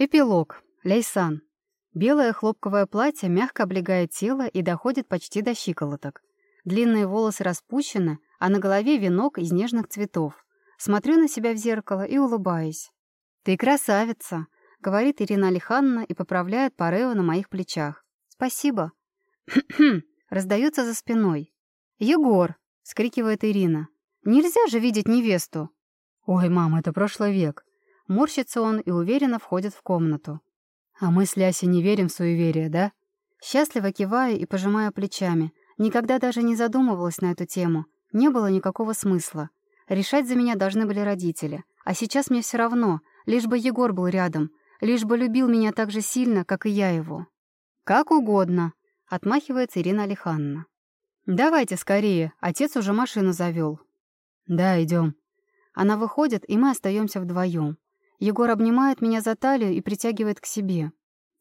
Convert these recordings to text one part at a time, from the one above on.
Эпилог. Лейсан. Белое хлопковое платье мягко облегает тело и доходит почти до щиколоток. Длинные волосы распущены, а на голове венок из нежных цветов. Смотрю на себя в зеркало и улыбаюсь. «Ты красавица!» — говорит Ирина Алиханна и поправляет парео на моих плечах. «Спасибо». Раздается за спиной. «Егор!» — скрикивает Ирина. «Нельзя же видеть невесту!» «Ой, мам, это прошлый век!» Морщится он и уверенно входит в комнату. А мы с Лясей не верим в суеверие, да? Счастливо киваю и пожимаю плечами. Никогда даже не задумывалась на эту тему. Не было никакого смысла. Решать за меня должны были родители. А сейчас мне все равно, лишь бы Егор был рядом, лишь бы любил меня так же сильно, как и я его. «Как угодно», — отмахивается Ирина Алиханна. «Давайте скорее, отец уже машину завел». «Да, идем. Она выходит, и мы остаемся вдвоем. Егор обнимает меня за талию и притягивает к себе.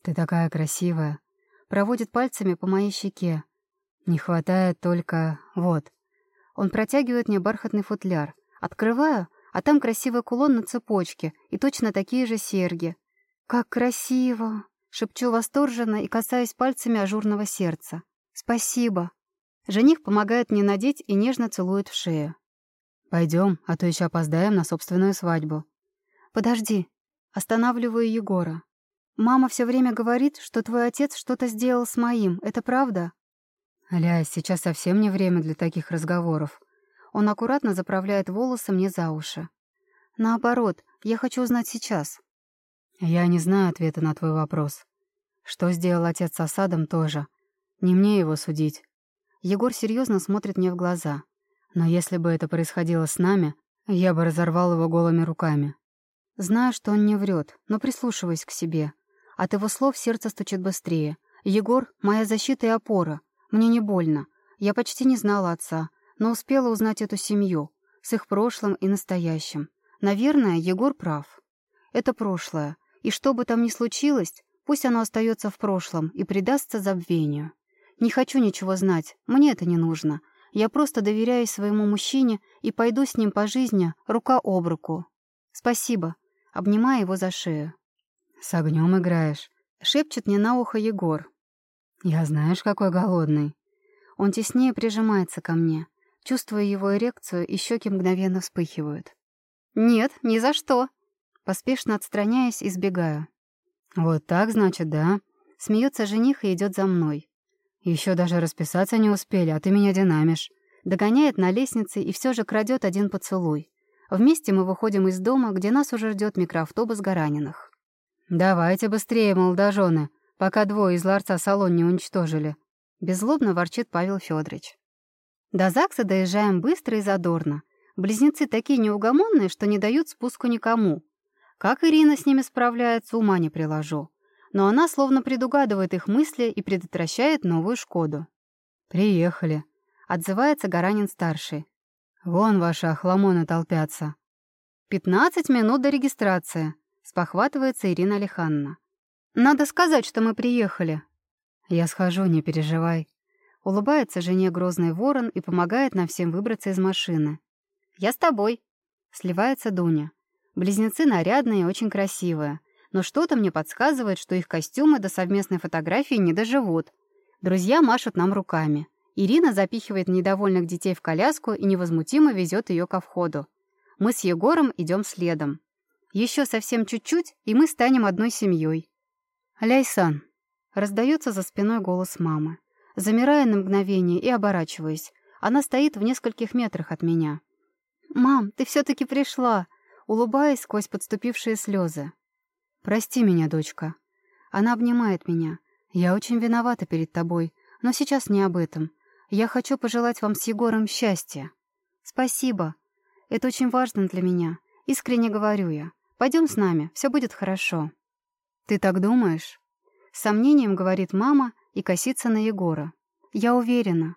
«Ты такая красивая!» Проводит пальцами по моей щеке. «Не хватает только... вот». Он протягивает мне бархатный футляр. Открываю, а там красивый кулон на цепочке и точно такие же серьги. «Как красиво!» — шепчу восторженно и касаюсь пальцами ажурного сердца. «Спасибо!» Жених помогает мне надеть и нежно целует в шею. Пойдем, а то еще опоздаем на собственную свадьбу. «Подожди». Останавливаю Егора. «Мама все время говорит, что твой отец что-то сделал с моим. Это правда?» «Ля, сейчас совсем не время для таких разговоров». Он аккуратно заправляет волосы мне за уши. «Наоборот, я хочу узнать сейчас». «Я не знаю ответа на твой вопрос. Что сделал отец с осадом тоже. Не мне его судить». Егор серьезно смотрит мне в глаза. «Но если бы это происходило с нами, я бы разорвал его голыми руками. Знаю, что он не врет, но прислушиваюсь к себе. От его слов сердце стучит быстрее. Егор — моя защита и опора. Мне не больно. Я почти не знала отца, но успела узнать эту семью, с их прошлым и настоящим. Наверное, Егор прав. Это прошлое, и что бы там ни случилось, пусть оно остается в прошлом и предастся забвению. Не хочу ничего знать, мне это не нужно. Я просто доверяюсь своему мужчине и пойду с ним по жизни рука об руку. Спасибо обнимая его за шею. «С огнем играешь», — шепчет мне на ухо Егор. «Я знаешь, какой голодный». Он теснее прижимается ко мне. Чувствуя его эрекцию, и щеки мгновенно вспыхивают. «Нет, ни за что!» Поспешно отстраняясь, избегаю. «Вот так, значит, да?» Смеется жених и идет за мной. Еще даже расписаться не успели, а ты меня динамишь. Догоняет на лестнице и все же крадет один поцелуй. Вместе мы выходим из дома, где нас уже ждет микроавтобус Гараниных. «Давайте быстрее, молодожены, пока двое из ларца салон не уничтожили», — беззлобно ворчит Павел Федорович. До ЗАГСа доезжаем быстро и задорно. Близнецы такие неугомонные, что не дают спуску никому. Как Ирина с ними справляется, ума не приложу. Но она словно предугадывает их мысли и предотвращает новую «Шкоду». «Приехали», — отзывается Гаранин-старший. Вон ваши охламоны толпятся. «Пятнадцать минут до регистрации», — спохватывается Ирина Алиханна. «Надо сказать, что мы приехали». «Я схожу, не переживай». Улыбается жене грозный ворон и помогает нам всем выбраться из машины. «Я с тобой», — сливается Дуня. Близнецы нарядные и очень красивые, но что-то мне подсказывает, что их костюмы до совместной фотографии не доживут. Друзья машут нам руками. Ирина запихивает недовольных детей в коляску и невозмутимо везет ее ко входу. Мы с Егором идем следом. Еще совсем чуть-чуть, и мы станем одной семьей. «Ляйсан!» — раздается за спиной голос мамы. Замирая на мгновение и оборачиваясь. Она стоит в нескольких метрах от меня. «Мам, ты все-таки пришла!» улыбаясь сквозь подступившие слезы. «Прости меня, дочка». Она обнимает меня. «Я очень виновата перед тобой, но сейчас не об этом. Я хочу пожелать вам с Егором счастья. Спасибо. Это очень важно для меня. Искренне говорю я. Пойдем с нами, все будет хорошо. Ты так думаешь? С сомнением говорит мама и косится на Егора. Я уверена.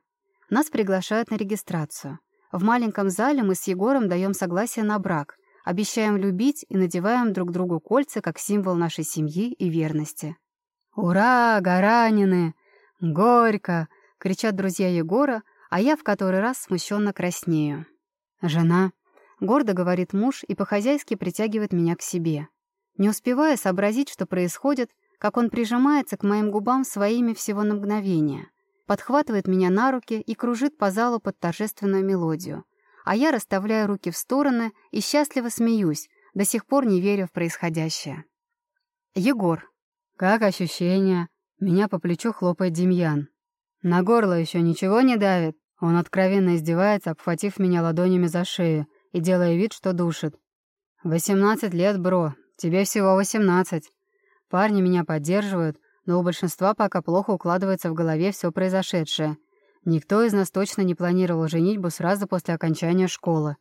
Нас приглашают на регистрацию. В маленьком зале мы с Егором даем согласие на брак, обещаем любить и надеваем друг другу кольца как символ нашей семьи и верности. «Ура, Гаранины! Горько!» Кричат друзья Егора, а я в который раз смущенно краснею. «Жена», — гордо говорит муж и по-хозяйски притягивает меня к себе. Не успевая сообразить, что происходит, как он прижимается к моим губам своими всего на мгновение, подхватывает меня на руки и кружит по залу под торжественную мелодию. А я расставляю руки в стороны и счастливо смеюсь, до сих пор не веря в происходящее. Егор. «Как ощущения?» Меня по плечу хлопает Демьян. «На горло еще ничего не давит?» Он откровенно издевается, обхватив меня ладонями за шею и делая вид, что душит. «Восемнадцать лет, бро. Тебе всего восемнадцать. Парни меня поддерживают, но у большинства пока плохо укладывается в голове все произошедшее. Никто из нас точно не планировал женитьбу сразу после окончания школы.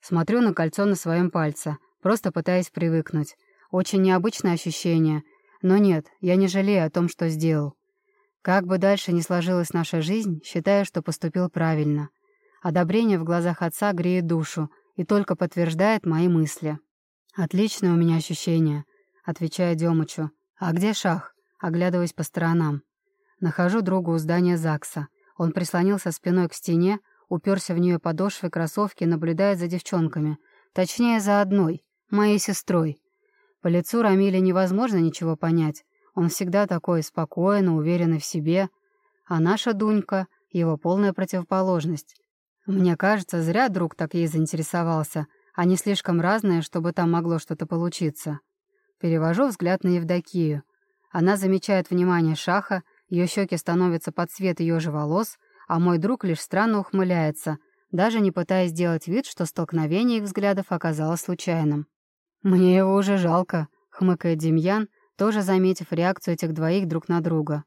Смотрю на кольцо на своем пальце, просто пытаясь привыкнуть. Очень необычное ощущение. Но нет, я не жалею о том, что сделал. Как бы дальше ни сложилась наша жизнь, считаю, что поступил правильно. Одобрение в глазах отца греет душу и только подтверждает мои мысли. «Отличное у меня ощущение», — отвечаю Демычу. «А где Шах?» — оглядываясь по сторонам. Нахожу друга у здания ЗАГСа. Он прислонился спиной к стене, уперся в нее подошвой кроссовки и наблюдает за девчонками. Точнее, за одной, моей сестрой. По лицу Рамиля невозможно ничего понять. Он всегда такой спокойный, уверенный в себе, а наша Дунька — его полная противоположность. Мне кажется, зря друг так ей заинтересовался. Они слишком разные, чтобы там могло что-то получиться. Перевожу взгляд на Евдокию. Она замечает внимание Шаха, ее щеки становятся под цвет ее же волос, а мой друг лишь странно ухмыляется, даже не пытаясь сделать вид, что столкновение их взглядов оказалось случайным. «Мне его уже жалко», — хмыкает Демьян, тоже заметив реакцию этих двоих друг на друга.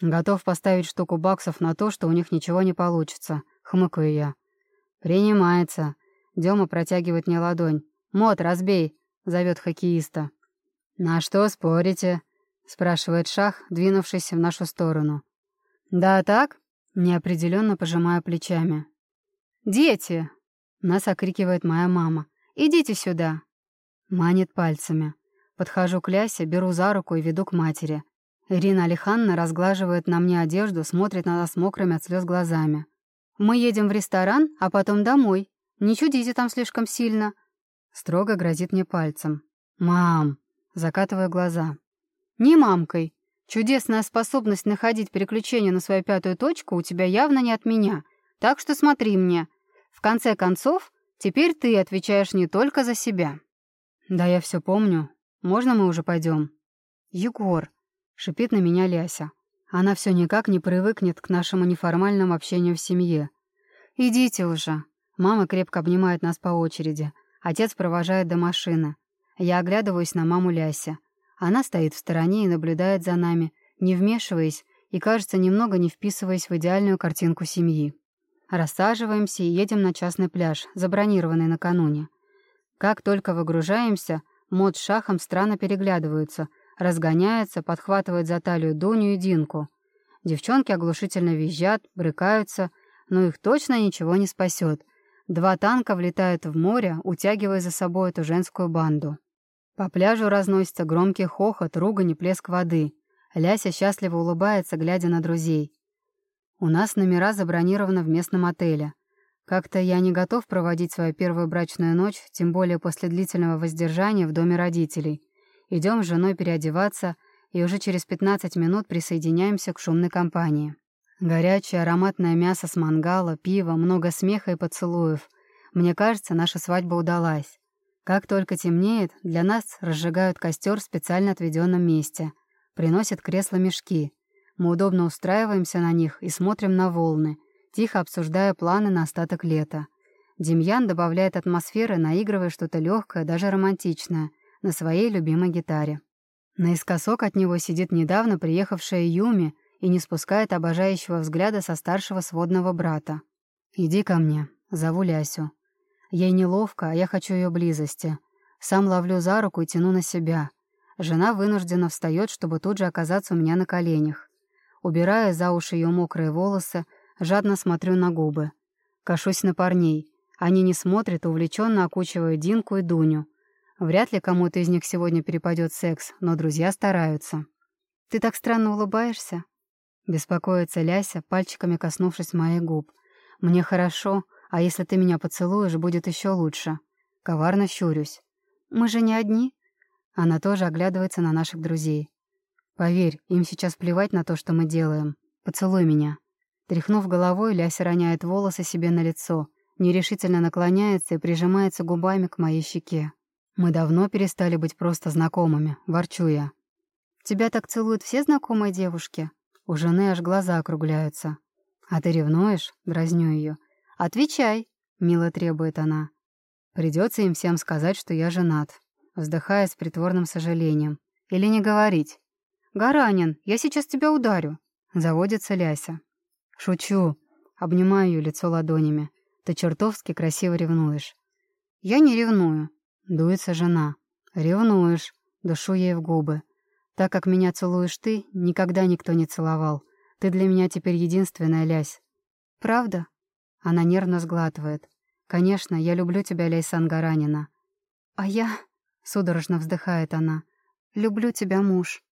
«Готов поставить штуку баксов на то, что у них ничего не получится», — хмыкаю я. «Принимается». Дема протягивает мне ладонь. «Мот, разбей!» — зовет хоккеиста. «На что спорите?» — спрашивает Шах, двинувшись в нашу сторону. «Да так?» — неопределенно пожимая плечами. «Дети!» — нас окрикивает моя мама. «Идите сюда!» Манит пальцами. Подхожу к Лясе, беру за руку и веду к матери. Ирина Алиханна разглаживает на мне одежду, смотрит на нас мокрыми от слез глазами. «Мы едем в ресторан, а потом домой. Не чудите там слишком сильно». Строго грозит мне пальцем. «Мам!» Закатываю глаза. «Не мамкой. Чудесная способность находить переключение на свою пятую точку у тебя явно не от меня. Так что смотри мне. В конце концов, теперь ты отвечаешь не только за себя». «Да я все помню. Можно мы уже пойдем? «Егор!» — шипит на меня Ляся. Она все никак не привыкнет к нашему неформальному общению в семье. «Идите уже!» Мама крепко обнимает нас по очереди. Отец провожает до машины. Я оглядываюсь на маму Ляся. Она стоит в стороне и наблюдает за нами, не вмешиваясь и, кажется, немного не вписываясь в идеальную картинку семьи. Рассаживаемся и едем на частный пляж, забронированный накануне. Как только выгружаемся, Мод с Шахом странно переглядываются, разгоняются, подхватывают за талию Дуню и Динку. Девчонки оглушительно визжат, брыкаются, но их точно ничего не спасет. Два танка влетают в море, утягивая за собой эту женскую банду. По пляжу разносится громкий хохот, ругань и плеск воды. Ляся счастливо улыбается, глядя на друзей. У нас номера забронированы в местном отеле. Как-то я не готов проводить свою первую брачную ночь, тем более после длительного воздержания в доме родителей. Идем с женой переодеваться, и уже через 15 минут присоединяемся к шумной компании. Горячее ароматное мясо с мангала, пиво, много смеха и поцелуев. Мне кажется, наша свадьба удалась. Как только темнеет, для нас разжигают костер в специально отведенном месте. Приносят кресла-мешки. Мы удобно устраиваемся на них и смотрим на волны — тихо обсуждая планы на остаток лета. Демьян добавляет атмосферы, наигрывая что-то легкое, даже романтичное, на своей любимой гитаре. Наискосок от него сидит недавно приехавшая Юми и не спускает обожающего взгляда со старшего сводного брата. «Иди ко мне», — зову Лясю. Ей неловко, а я хочу ее близости. Сам ловлю за руку и тяну на себя. Жена вынуждена встает, чтобы тут же оказаться у меня на коленях. Убирая за уши ее мокрые волосы, Жадно смотрю на губы. Кашусь на парней. Они не смотрят, увлеченно окучивая Динку и Дуню. Вряд ли кому-то из них сегодня перепадет секс, но друзья стараются. «Ты так странно улыбаешься?» Беспокоится Ляся, пальчиками коснувшись моих губ. «Мне хорошо, а если ты меня поцелуешь, будет еще лучше». Коварно щурюсь. «Мы же не одни?» Она тоже оглядывается на наших друзей. «Поверь, им сейчас плевать на то, что мы делаем. Поцелуй меня». Тряхнув головой, Ляся роняет волосы себе на лицо, нерешительно наклоняется и прижимается губами к моей щеке. «Мы давно перестали быть просто знакомыми», — ворчу я. «Тебя так целуют все знакомые девушки?» У жены аж глаза округляются. «А ты ревнуешь?» — дразню ее. «Отвечай!» — мило требует она. Придется им всем сказать, что я женат. Вздыхая с притворным сожалением. Или не говорить. «Гаранин, я сейчас тебя ударю!» Заводится Ляся. «Шучу!» Обнимаю ее лицо ладонями. «Ты чертовски красиво ревнуешь». «Я не ревную», — дуется жена. «Ревнуешь», — душу ей в губы. Так как меня целуешь ты, никогда никто не целовал. Ты для меня теперь единственная, Лясь. Правда? Она нервно сглатывает. Конечно, я люблю тебя, Ляйсан Гаранина. А я... Судорожно вздыхает она. Люблю тебя, муж.